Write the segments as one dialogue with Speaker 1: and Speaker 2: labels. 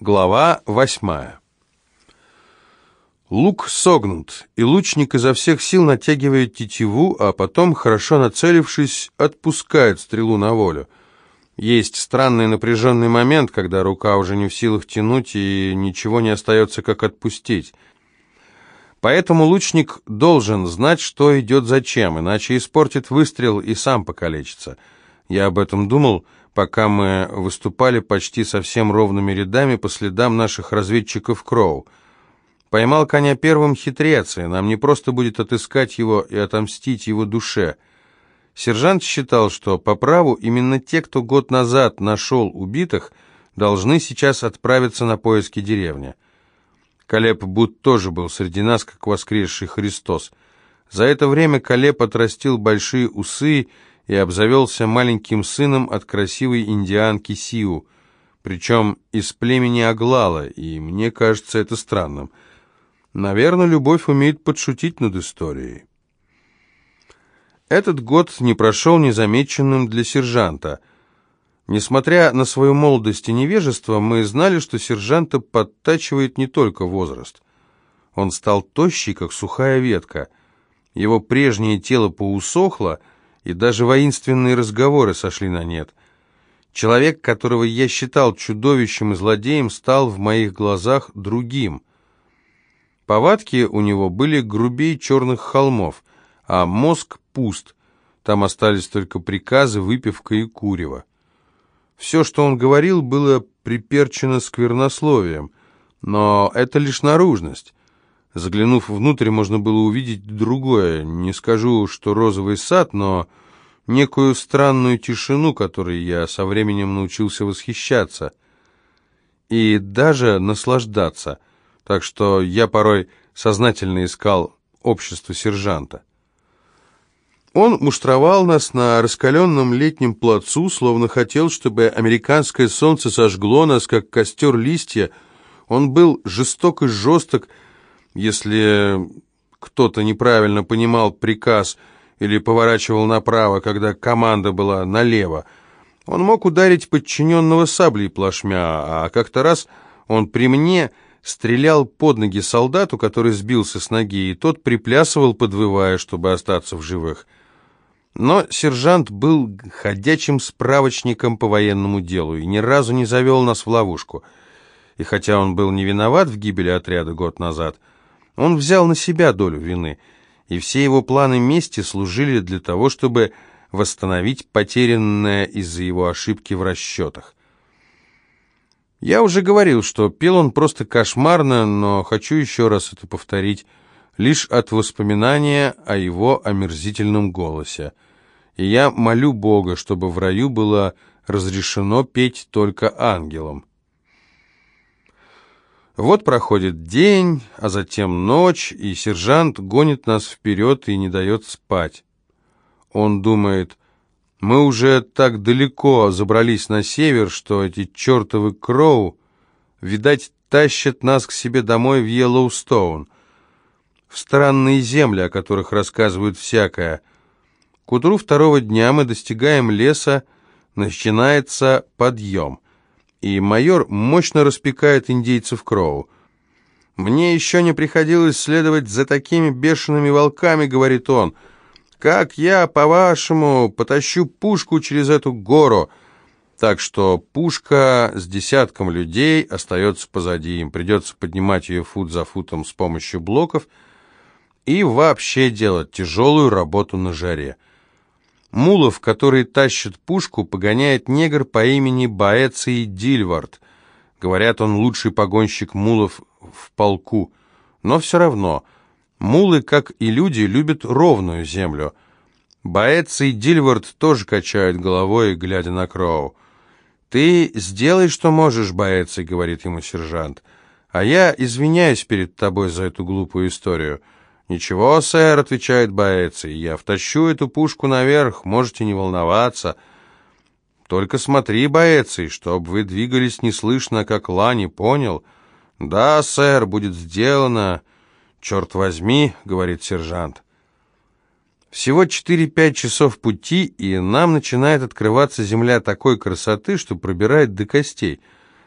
Speaker 1: Глава восьмая. Лук согнут, и лучник изо всех сил натягивает тетиву, а потом, хорошо нацелившись, отпускает стрелу на волю. Есть странный напряженный момент, когда рука уже не в силах тянуть, и ничего не остается, как отпустить. Поэтому лучник должен знать, что идет зачем, иначе испортит выстрел и сам покалечится. Я об этом думал, пока мы выступали почти совсем ровными рядами по следам наших разведчиков Кроу. Поймал коня первым хитрец, и нам не просто будет отыскать его и отомстить его душе. Сержант считал, что по праву именно те, кто год назад нашел убитых, должны сейчас отправиться на поиски деревни. Калеб Бут тоже был среди нас, как воскресший Христос. За это время Калеб отрастил большие усы и обзавелся маленьким сыном от красивой индианки Сиу, причем из племени Аглала, и мне кажется это странным. Наверное, любовь умеет подшутить над историей. Этот год не прошел незамеченным для сержанта. Несмотря на свою молодость и невежество, мы знали, что сержанта подтачивает не только возраст. Он стал тощий, как сухая ветка. Его прежнее тело поусохло, и даже воинственные разговоры сошли на нет. Человек, которого я считал чудовищем и злодеем, стал в моих глазах другим. Повадки у него были грубее черных холмов, а мозг пуст. Там остались только приказы, выпивка и курево. Все, что он говорил, было приперчено сквернословием, но это лишь наружность. Заглянув внутрь, можно было увидеть другое. Не скажу, что розовый сад, но некую странную тишину, которой я со временем научился восхищаться. И даже наслаждаться. Так что я порой сознательно искал общество сержанта. Он муштровал нас на раскаленном летнем плацу, словно хотел, чтобы американское солнце сожгло нас, как костер листья. Он был жесток и жесток, если кто-то неправильно понимал приказ или поворачивал направо, когда команда была налево. Он мог ударить подчиненного саблей плашмя, а как-то раз он при мне стрелял под ноги солдату, который сбился с ноги, и тот приплясывал, подвывая, чтобы остаться в живых. Но сержант был ходячим справочником по военному делу и ни разу не завел нас в ловушку. И хотя он был не виноват в гибели отряда год назад, он взял на себя долю вины, и все его планы мести служили для того, чтобы восстановить потерянное из-за его ошибки в расчетах. Я уже говорил, что пел он просто кошмарно, но хочу еще раз это повторить, лишь от воспоминания о его омерзительном голосе. И я молю Бога, чтобы в раю было разрешено петь только ангелам. Вот проходит день, а затем ночь, и сержант гонит нас вперед и не дает спать. Он думает, мы уже так далеко забрались на север, что эти чертовы Кроу, видать, тащат нас к себе домой в Йеллоустоун, в странные земли, о которых рассказывают всякое. К утру второго дня мы достигаем леса, начинается подъем и майор мощно распекает индейцев Кроу. «Мне еще не приходилось следовать за такими бешеными волками», — говорит он. «Как я, по-вашему, потащу пушку через эту гору?» Так что пушка с десятком людей остается позади. Им придется поднимать ее фут за футом с помощью блоков и вообще делать тяжелую работу на жаре. Мулов, который тащит пушку, погоняет негр по имени Баэций Дильвард. Говорят, он лучший погонщик мулов в полку. Но все равно, мулы, как и люди, любят ровную землю. Баэций Дильвард тоже качает головой, глядя на Кроу. «Ты сделай, что можешь, Баэций», — говорит ему сержант. «А я извиняюсь перед тобой за эту глупую историю». «Ничего, сэр», — отвечает Боэций, — «я втащу эту пушку наверх, можете не волноваться». «Только смотри, Боэций, чтоб вы двигались неслышно, как лани, понял?» «Да, сэр, будет сделано». «Черт возьми», — говорит сержант. Всего 4-5 часов пути, и нам начинает открываться земля такой красоты, что пробирает до костей.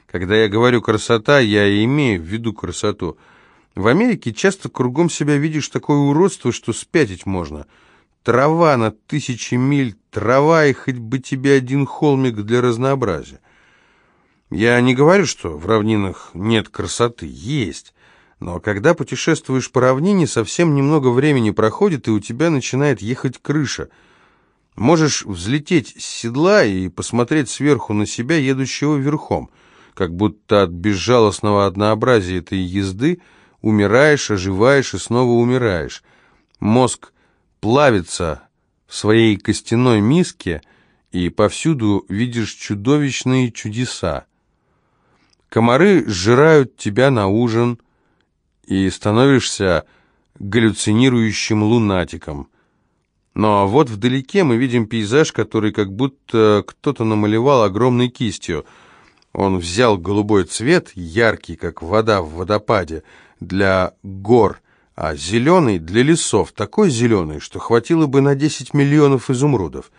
Speaker 1: Когда я говорю «красота», я имею в виду красоту. В Америке часто кругом себя видишь такое уродство, что спятить можно. Трава на тысячи миль, трава и хоть бы тебе один холмик для разнообразия. Я не говорю, что в равнинах нет красоты, есть. Но когда путешествуешь по равнине, совсем немного времени проходит, и у тебя начинает ехать крыша. Можешь взлететь с седла и посмотреть сверху на себя, едущего верхом, как будто от безжалостного однообразия этой езды умираешь, оживаешь и снова умираешь. Мозг плавится в своей костяной миске, и повсюду видишь чудовищные чудеса. Комары сжирают тебя на ужин – и становишься галлюцинирующим лунатиком. Но вот вдалеке мы видим пейзаж, который как будто кто-то намалевал огромной кистью. Он взял голубой цвет, яркий, как вода в водопаде, для гор, а зеленый для лесов, такой зеленый, что хватило бы на 10 миллионов изумрудов.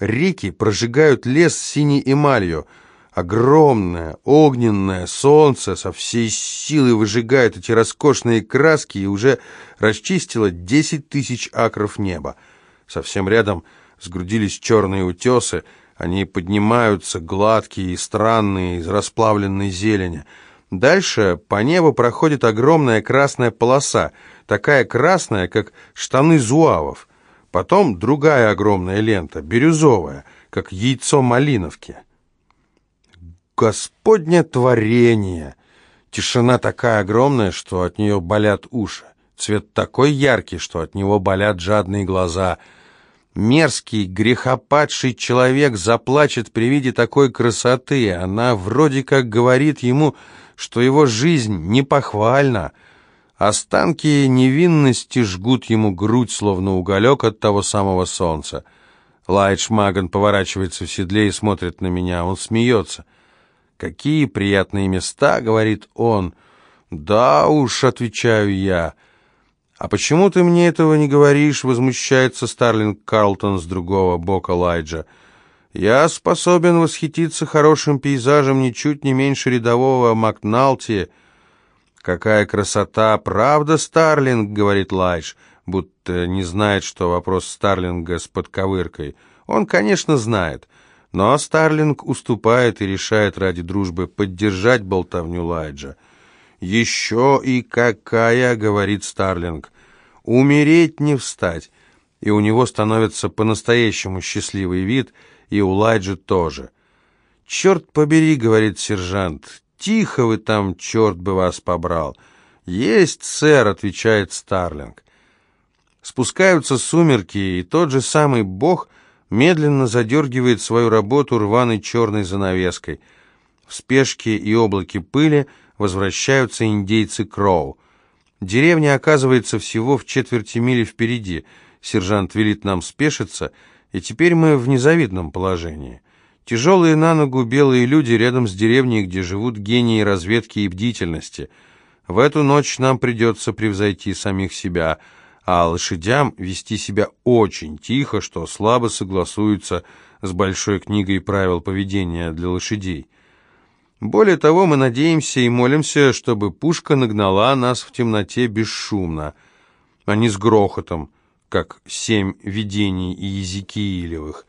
Speaker 1: Реки прожигают лес синей эмалью — Огромное, огненное солнце со всей силы выжигает эти роскошные краски и уже расчистило десять тысяч акров неба. Совсем рядом сгрудились черные утесы, они поднимаются, гладкие и странные, из расплавленной зелени. Дальше по небу проходит огромная красная полоса, такая красная, как штаны зуавов. Потом другая огромная лента, бирюзовая, как яйцо малиновки. Господне творение! Тишина такая огромная, что от нее болят уши. Цвет такой яркий, что от него болят жадные глаза. Мерзкий, грехопадший человек заплачет при виде такой красоты. Она вроде как говорит ему, что его жизнь непохвальна. Останки невинности жгут ему грудь, словно уголек от того самого солнца. Лайдж поворачивается в седле и смотрит на меня. Он смеется. «Какие приятные места», — говорит он. «Да уж», — отвечаю я. «А почему ты мне этого не говоришь?» — возмущается Старлинг Карлтон с другого бока Лайджа. «Я способен восхититься хорошим пейзажем ничуть не меньше рядового Макналти». «Какая красота! Правда, Старлинг?» — говорит Лайдж, будто не знает, что вопрос Старлинга с подковыркой. Он, конечно, знает. Но Старлинг уступает и решает ради дружбы поддержать болтовню Лайджа. «Еще и какая!» — говорит Старлинг. «Умереть не встать!» И у него становится по-настоящему счастливый вид, и у Лайджа тоже. «Черт побери!» — говорит сержант. «Тихо вы там, черт бы вас побрал!» «Есть, сэр!» — отвечает Старлинг. Спускаются сумерки, и тот же самый бог — медленно задергивает свою работу рваной черной занавеской. В спешке и облаке пыли возвращаются индейцы Кроу. Деревня оказывается всего в четверти мили впереди. Сержант велит нам спешиться, и теперь мы в незавидном положении. Тяжелые на ногу белые люди рядом с деревней, где живут гении разведки и бдительности. В эту ночь нам придется превзойти самих себя – а лошадям вести себя очень тихо, что слабо согласуется с большой книгой правил поведения для лошадей. Более того, мы надеемся и молимся, чтобы пушка нагнала нас в темноте бесшумно, а не с грохотом, как семь видений и Езекиилевых.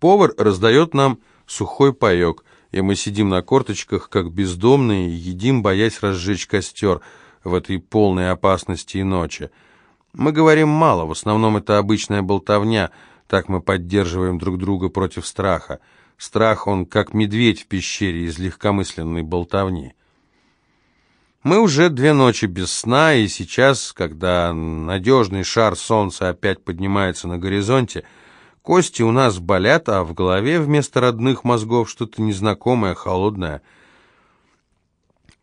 Speaker 1: Повар раздает нам сухой паек, и мы сидим на корточках, как бездомные, едим, боясь разжечь костер – в этой полной опасности и ночи. Мы говорим мало, в основном это обычная болтовня, так мы поддерживаем друг друга против страха. Страх, он как медведь в пещере из легкомысленной болтовни. Мы уже две ночи без сна, и сейчас, когда надежный шар солнца опять поднимается на горизонте, кости у нас болят, а в голове вместо родных мозгов что-то незнакомое, холодное.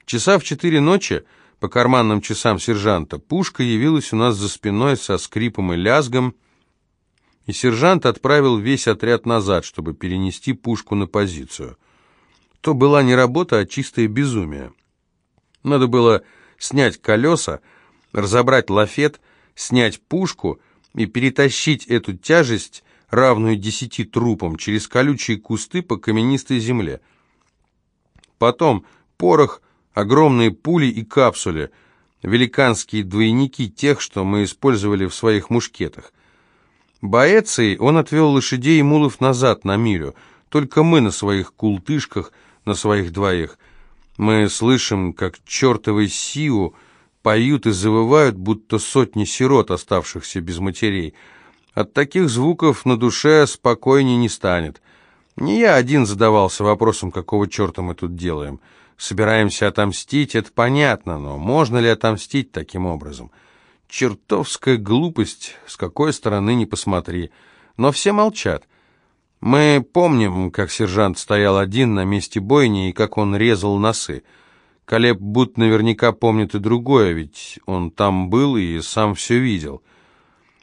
Speaker 1: Часа в четыре ночи по карманным часам сержанта. Пушка явилась у нас за спиной со скрипом и лязгом, и сержант отправил весь отряд назад, чтобы перенести пушку на позицию. То была не работа, а чистое безумие. Надо было снять колеса, разобрать лафет, снять пушку и перетащить эту тяжесть, равную десяти трупам, через колючие кусты по каменистой земле. потом порох, огромные пули и капсули, великанские двойники тех, что мы использовали в своих мушкетах. Боэцией он отвел лошадей и мулов назад на милю, только мы на своих култышках, на своих двоих. Мы слышим, как чертовы Сиу поют и завывают, будто сотни сирот, оставшихся без матерей. От таких звуков на душе спокойнее не станет. Не я один задавался вопросом, какого черта мы тут делаем. Собираемся отомстить, это понятно, но можно ли отомстить таким образом? Чертовская глупость, с какой стороны не посмотри. Но все молчат. Мы помним, как сержант стоял один на месте бойни и как он резал носы. Колеб будто наверняка помнит и другое, ведь он там был и сам все видел.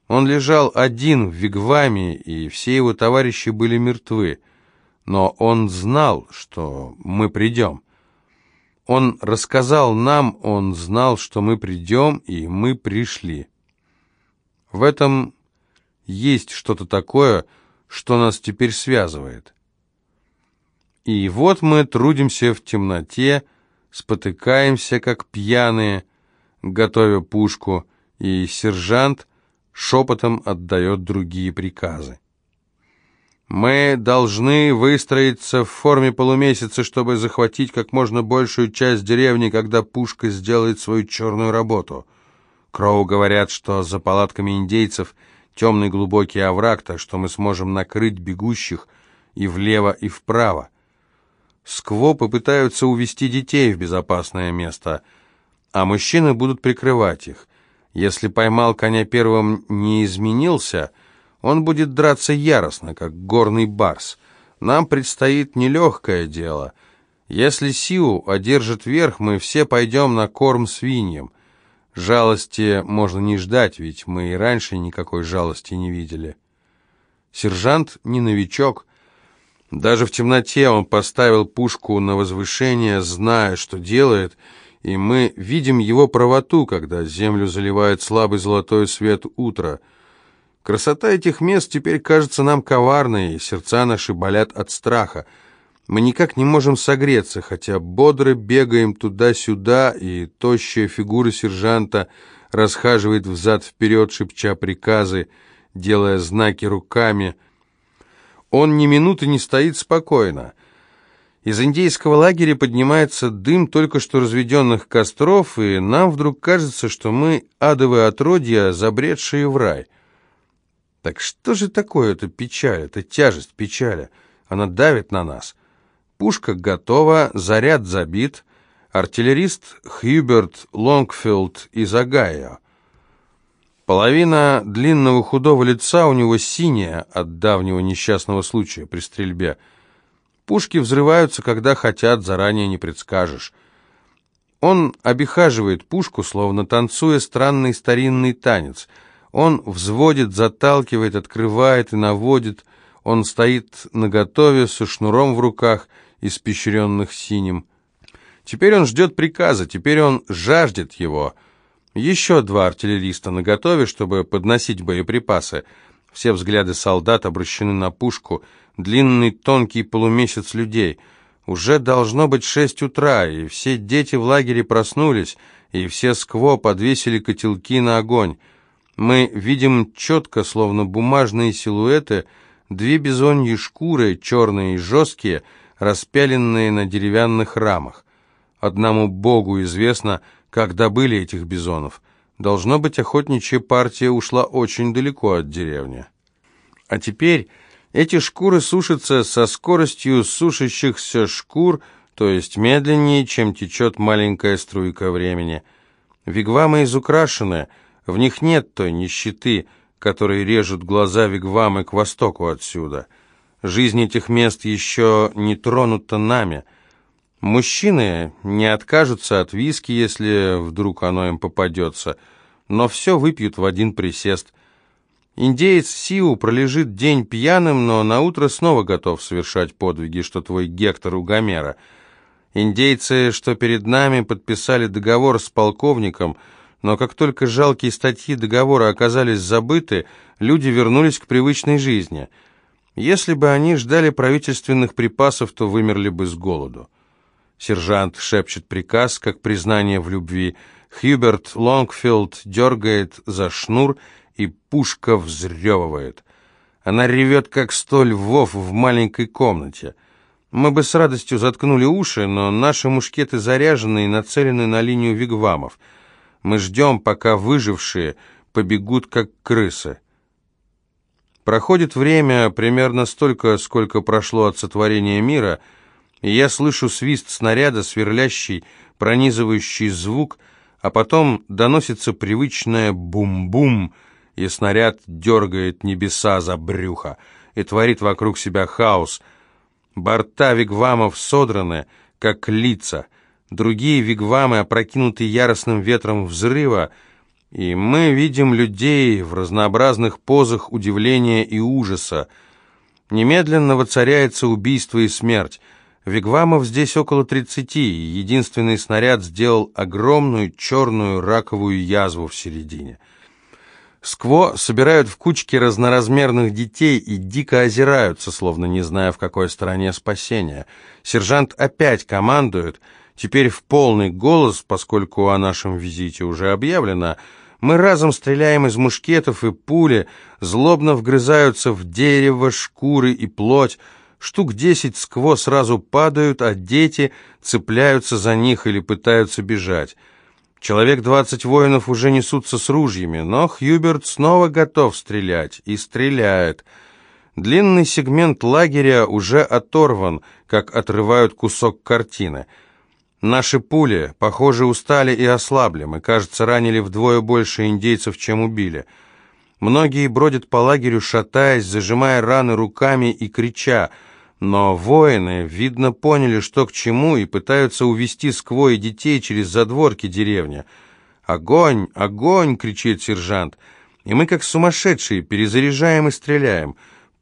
Speaker 1: Он лежал один в вигваме, и все его товарищи были мертвы. Но он знал, что мы придем. Он рассказал нам, он знал, что мы придем, и мы пришли. В этом есть что-то такое, что нас теперь связывает. И вот мы трудимся в темноте, спотыкаемся, как пьяные, готовя пушку, и сержант шепотом отдает другие приказы. Мы должны выстроиться в форме полумесяца, чтобы захватить как можно большую часть деревни, когда пушка сделает свою черную работу. Кроу говорят, что за палатками индейцев темный глубокий овраг, так что мы сможем накрыть бегущих и влево, и вправо. Скво попытаются увести детей в безопасное место, а мужчины будут прикрывать их. Если поймал коня первым не изменился, он будет драться яростно, как горный барс. Нам предстоит нелегкое дело. Если Сиу одержит верх, мы все пойдем на корм свиньям. Жалости можно не ждать, ведь мы и раньше никакой жалости не видели. Сержант не новичок. Даже в темноте он поставил пушку на возвышение, зная, что делает, и мы видим его правоту, когда землю заливает слабый золотой свет утра. Красота этих мест теперь кажется нам коварной, и сердца наши болят от страха. Мы никак не можем согреться, хотя бодро бегаем туда-сюда, и тощая фигура сержанта расхаживает взад-вперед, шепча приказы, делая знаки руками. Он ни минуты не стоит спокойно. Из индейского лагеря поднимается дым только что разведенных костров, и нам вдруг кажется, что мы адовые отродья, забредшие в рай. Так что же такое эта печаль, эта тяжесть печали? Она давит на нас. Пушка готова, заряд забит. Артиллерист Хьюберт Лонгфилд из Огайо. Половина длинного худого лица у него синяя от давнего несчастного случая при стрельбе. Пушки взрываются, когда хотят, заранее не предскажешь. Он обихаживает пушку, словно танцуя странный старинный танец. Он взводит, заталкивает, открывает и наводит. Он стоит наготове со шнуром в руках – испещренных синим. Теперь он ждет приказа, теперь он жаждет его. Еще два артиллериста наготове, чтобы подносить боеприпасы. Все взгляды солдат обращены на пушку, длинный тонкий полумесяц людей. Уже должно быть шесть утра, и все дети в лагере проснулись, и все скво подвесили котелки на огонь. Мы видим четко, словно бумажные силуэты, две бизоньи шкуры, черные и жесткие, распяленные на деревянных рамах. Одному богу известно, как добыли этих бизонов. Должно быть, охотничья партия ушла очень далеко от деревни. А теперь эти шкуры сушатся со скоростью сушащихся шкур, то есть медленнее, чем течет маленькая струйка времени. Вигвамы изукрашены, в них нет той нищеты, которой режут глаза вигвамы к востоку отсюда – Жизнь этих мест еще не тронута нами. Мужчины не откажутся от виски, если вдруг оно им попадется, но все выпьют в один присест. Индеец Сиу пролежит день пьяным, но наутро снова готов совершать подвиги, что твой Гектор у Гомера. Индейцы, что перед нами, подписали договор с полковником, но как только жалкие статьи договора оказались забыты, люди вернулись к привычной жизни – если бы они ждали правительственных припасов, то вымерли бы с голоду. Сержант шепчет приказ, как признание в любви. Хьюберт Лонгфилд дергает за шнур, и пушка взрёвывает. Она ревет, как сто львов в маленькой комнате. Мы бы с радостью заткнули уши, но наши мушкеты заряжены и нацелены на линию вигвамов. Мы ждем, пока выжившие побегут, как крысы. Проходит время примерно столько, сколько прошло от сотворения мира, и я слышу свист снаряда, сверлящий, пронизывающий звук, а потом доносится привычное бум-бум, и снаряд дергает небеса за брюхо и творит вокруг себя хаос. Борта вигвамов содраны, как лица, другие вигвамы опрокинуты яростным ветром взрыва, и мы видим людей в разнообразных позах удивления и ужаса. Немедленно воцаряется убийство и смерть. Вигвамов здесь около тридцати, и единственный снаряд сделал огромную черную раковую язву в середине. Скво собирают в кучки разноразмерных детей и дико озираются, словно не зная, в какой стороне спасения. Сержант опять командует — Теперь в полный голос, поскольку о нашем визите уже объявлено, мы разом стреляем из мушкетов, и пули злобно вгрызаются в дерево, шкуры и плоть. Штук десять скво сразу падают, а дети цепляются за них или пытаются бежать. Человек двадцать воинов уже несутся с ружьями, но Хьюберт снова готов стрелять и стреляет. Длинный сегмент лагеря уже оторван, как отрывают кусок картины — Наши пули, похоже, устали и ослабли. Мы, кажется, ранили вдвое больше индейцев, чем убили. Многие бродят по лагерю, шатаясь, зажимая раны руками и крича. Но воины, видно, поняли, что к чему, и пытаются увести сквозь детей через задворки деревни. «Огонь! Огонь!» — кричит сержант. И мы, как сумасшедшие, перезаряжаем и стреляем.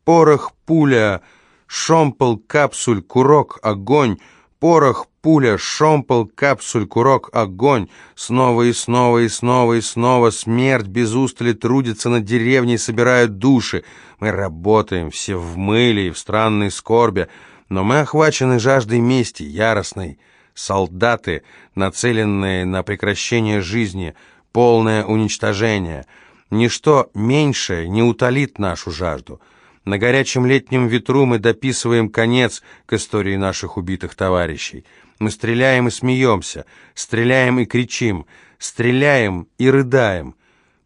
Speaker 1: Порох, пуля, шомпол, капсуль, курок, огонь — Порох, пуля, шомпол, капсуль, курок, огонь. Снова и снова и снова и снова смерть без устали трудится над деревней, собирают души. Мы работаем, все в мыле и в странной скорбе, но мы охвачены жаждой мести, яростной. Солдаты, нацеленные на прекращение жизни, полное уничтожение. Ничто меньшее не утолит нашу жажду. На горячем летнем ветру мы дописываем конец к истории наших убитых товарищей. Мы стреляем и смеемся, стреляем и кричим, стреляем и рыдаем.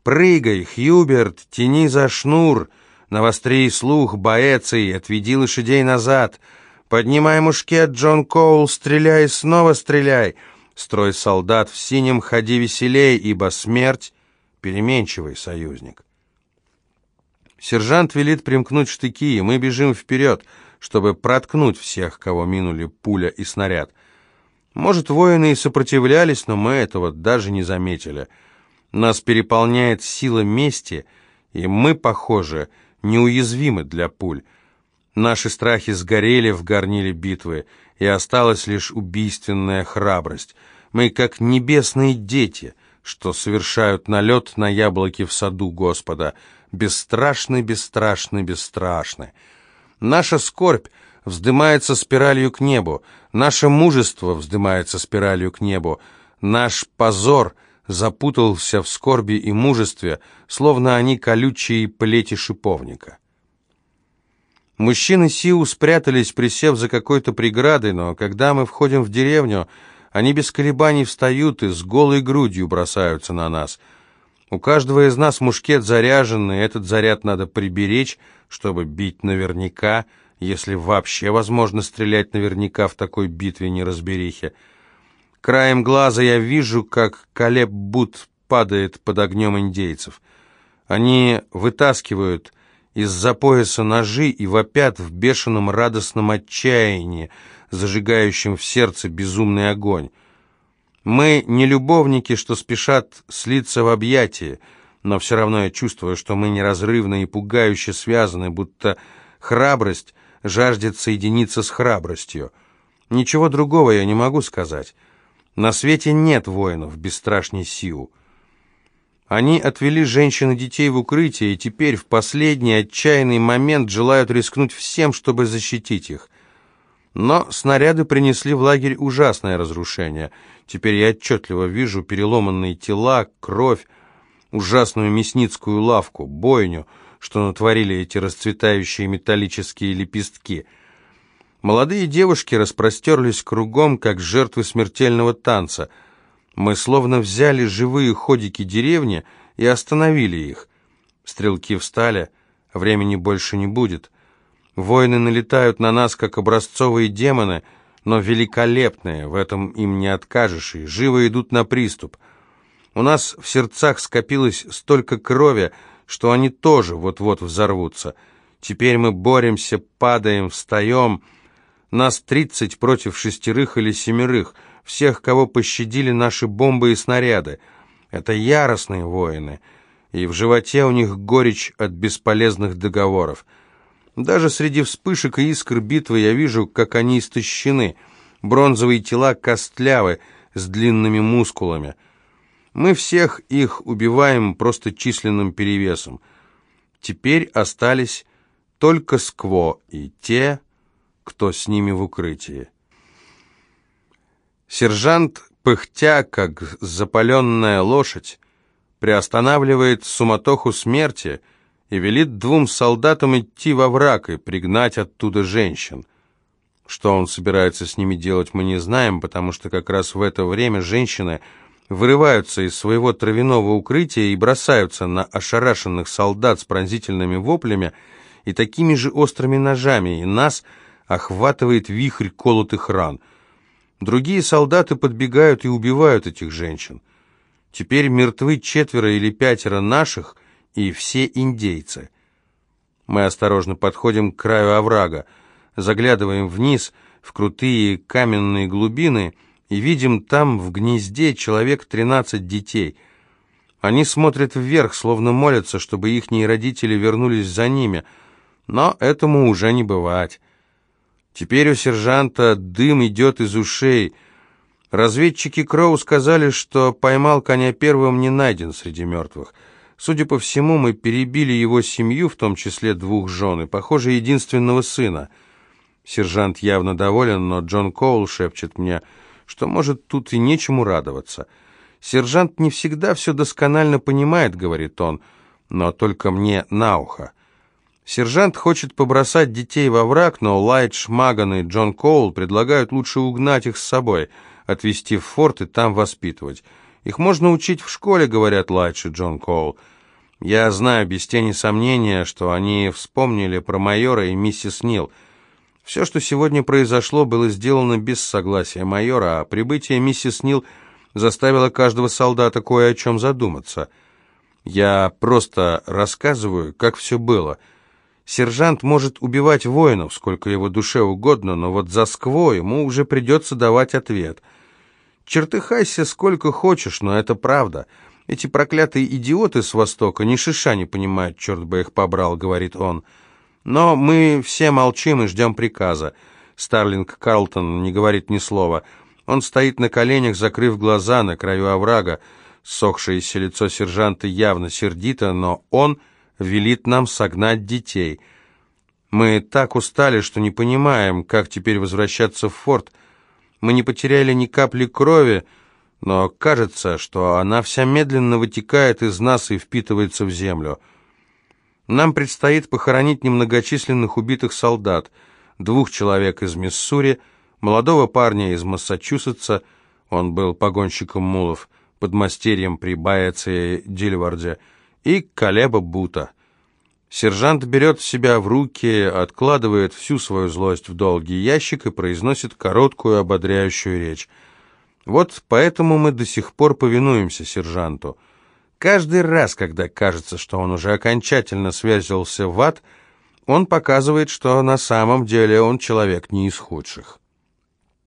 Speaker 1: Прыгай, Хьюберт, тяни за шнур, навостри слух, боеций, отведи лошадей назад. Поднимай мушкет, Джон Коул, стреляй, снова стреляй. Строй солдат в синем, ходи веселей, ибо смерть — переменчивый союзник. Сержант велит примкнуть штыки, и мы бежим вперед, чтобы проткнуть всех, кого минули пуля и снаряд. Может, воины и сопротивлялись, но мы этого даже не заметили. Нас переполняет сила мести, и мы, похоже, неуязвимы для пуль. Наши страхи сгорели в горниле битвы, и осталась лишь убийственная храбрость. Мы как небесные дети, что совершают налет на яблоки в саду Господа — бесстрашны, бесстрашны, бесстрашны. Наша скорбь вздымается спиралью к небу, наше мужество вздымается спиралью к небу, наш позор запутался в скорби и мужестве, словно они колючие плети шиповника. Мужчины Сиу спрятались, присев за какой-то преградой, но когда мы входим в деревню, они без колебаний встают и с голой грудью бросаются на нас — у каждого из нас мушкет заряжен, и этот заряд надо приберечь, чтобы бить наверняка, если вообще возможно стрелять наверняка в такой битве неразберихи. Краем глаза я вижу, как Калеб Бут падает под огнем индейцев. Они вытаскивают из-за пояса ножи и вопят в бешеном радостном отчаянии, зажигающем в сердце безумный огонь. Мы не любовники, что спешат слиться в объятии, но все равно я чувствую, что мы неразрывно и пугающе связаны, будто храбрость жаждет соединиться с храбростью. Ничего другого я не могу сказать. На свете нет воинов бесстрашней сил. Они отвели женщин и детей в укрытие, и теперь в последний отчаянный момент желают рискнуть всем, чтобы защитить их. Но снаряды принесли в лагерь ужасное разрушение. Теперь я отчетливо вижу переломанные тела, кровь, ужасную мясницкую лавку, бойню, что натворили эти расцветающие металлические лепестки. Молодые девушки распростерлись кругом, как жертвы смертельного танца. Мы словно взяли живые ходики деревни и остановили их. Стрелки встали, времени больше не будет. Воины налетают на нас, как образцовые демоны, но великолепные, в этом им не откажешь, и живо идут на приступ. У нас в сердцах скопилось столько крови, что они тоже вот-вот взорвутся. Теперь мы боремся, падаем, встаем. Нас тридцать против шестерых или семерых, всех, кого пощадили наши бомбы и снаряды. Это яростные воины, и в животе у них горечь от бесполезных договоров. Даже среди вспышек и искр битвы я вижу, как они истощены. Бронзовые тела костлявы, с длинными мускулами. Мы всех их убиваем просто численным перевесом. Теперь остались только Скво и те, кто с ними в укрытии. Сержант, пыхтя, как запаленная лошадь, приостанавливает суматоху смерти — и велит двум солдатам идти во враг и пригнать оттуда женщин. Что он собирается с ними делать, мы не знаем, потому что как раз в это время женщины вырываются из своего травяного укрытия и бросаются на ошарашенных солдат с пронзительными воплями и такими же острыми ножами, и нас охватывает вихрь колотых ран. Другие солдаты подбегают и убивают этих женщин. Теперь мертвы четверо или пятеро наших – и все индейцы. Мы осторожно подходим к краю оврага, заглядываем вниз в крутые каменные глубины и видим там в гнезде человек тринадцать детей. Они смотрят вверх, словно молятся, чтобы ихние родители вернулись за ними, но этому уже не бывать. Теперь у сержанта дым идет из ушей. Разведчики Кроу сказали, что поймал коня первым не найден среди мертвых — Судя по всему, мы перебили его семью, в том числе двух жен, и, похоже, единственного сына. Сержант явно доволен, но Джон Коул шепчет мне, что, может, тут и нечему радоваться. «Сержант не всегда все досконально понимает», — говорит он, — «но только мне на ухо». Сержант хочет побросать детей в овраг, но Лайдж Маган и Джон Коул предлагают лучше угнать их с собой, отвезти в форт и там воспитывать. Их можно учить в школе, говорят Лайдж и Джон Коул. Я знаю без тени сомнения, что они вспомнили про майора и миссис Нил. Все, что сегодня произошло, было сделано без согласия майора, а прибытие миссис Нил заставило каждого солдата кое о чем задуматься. Я просто рассказываю, как все было. Сержант может убивать воинов, сколько его душе угодно, но вот за скво ему уже придется давать ответ — Чертыхайся сколько хочешь, но это правда. Эти проклятые идиоты с Востока ни шиша не понимают, черт бы их побрал, говорит он. Но мы все молчим и ждем приказа. Старлинг Карлтон не говорит ни слова. Он стоит на коленях, закрыв глаза на краю оврага. Сохшееся лицо сержанта явно сердито, но он велит нам согнать детей. Мы так устали, что не понимаем, как теперь возвращаться в форт. Мы не потеряли ни капли крови, но кажется, что она вся медленно вытекает из нас и впитывается в землю. Нам предстоит похоронить немногочисленных убитых солдат, двух человек из Миссури, молодого парня из Массачусетса, он был погонщиком мулов, подмастерьем при Байеце Дильварде, и Калеба Бута. Сержант берет себя в руки, откладывает всю свою злость в долгий ящик и произносит короткую ободряющую речь. Вот поэтому мы до сих пор повинуемся сержанту. Каждый раз, когда кажется, что он уже окончательно связался в ад, он показывает, что на самом деле он человек не из худших.